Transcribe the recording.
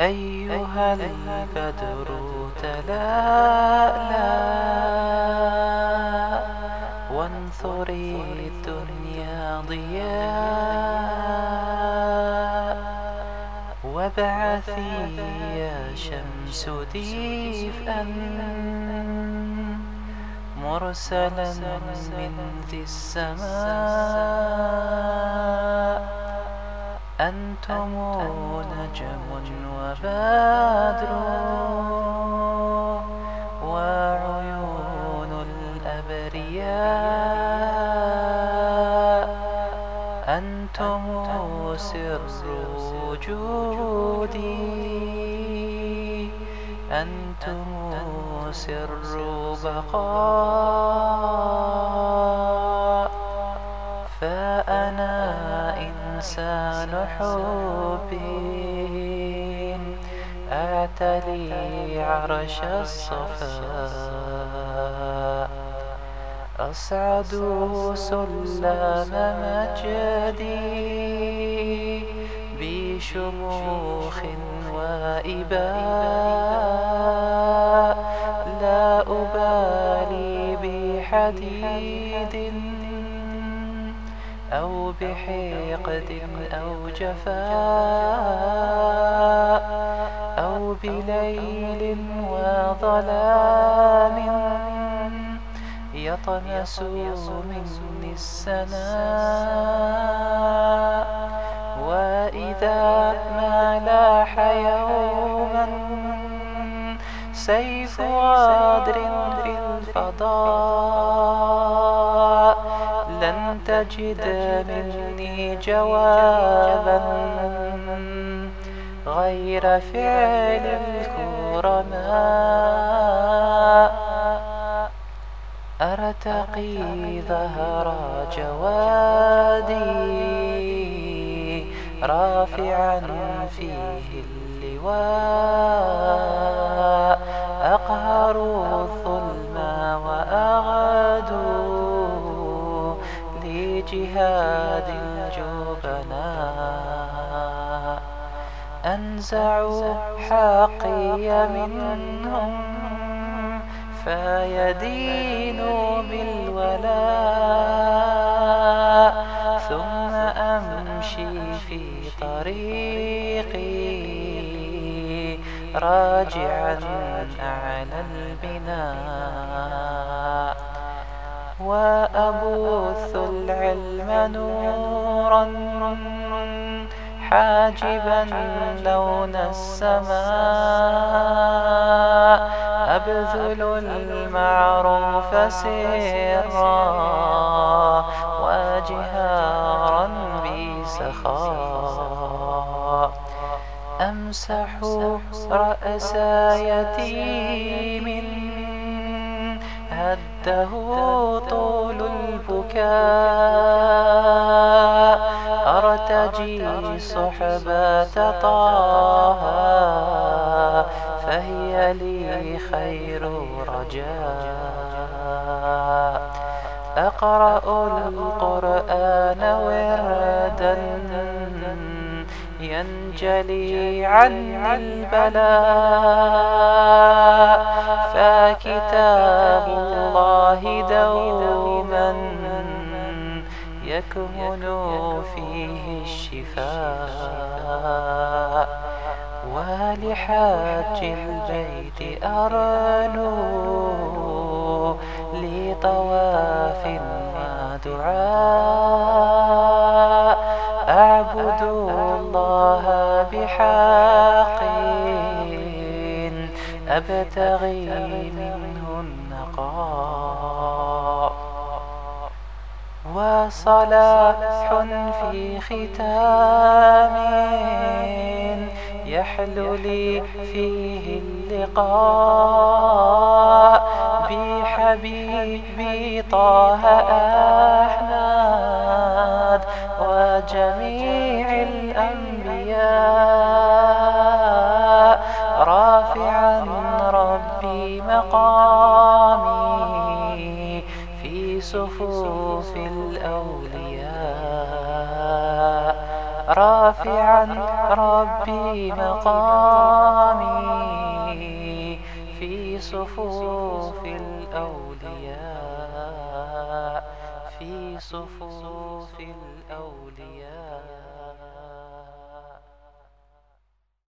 أيها البدر تلألأ وانثري الدنيا ضياء وابعثي يا شمس ديفئا مرسلا من ذي السماء أنتم نجم وبدر وعيون الأبرياء. أنتم سر وجودي. أنتم سر بقاء. إنسان حب أعتلي عرش الصفاء. أصعد سلم مجدي بشموخ وإباء. لا أبالي بحديد أو بحقد أو جفاء أو بليل وظلام يطمس مني السناء وإذا ما لاح يوما سيف غادر في الفضاء تجد مني جوابا غير فعل الكرماء. أرتقي ظهر جوادي رافعا فيه اللواء. أنزع حقي منهم فيدين بالولاء ثم أمشي في طريقي راجعا أعلى البناء. وأبث العلم نورا حاجبا لون السماء. أبذل المعروف سرا وجهارا بسخاء. أمسح رأس يتيم. هده طول البكاء. أرتجي صحبة طه فهي لي خير رجاء. أقرأ القرآن وردا ينجلي عني البلاء. يكمن فيه الشفاء ولحاج البيت أرنو لطواف ودعاء. أعبد الله بحق أبتغي منه النقاء. وصلاح في ختام يحلو لي فيه اللقاء بحبيبي طه أحمد وجميع الأنبياء. رافعا ربي مقامي في صفوف الأولياء في صفوف الأولياء.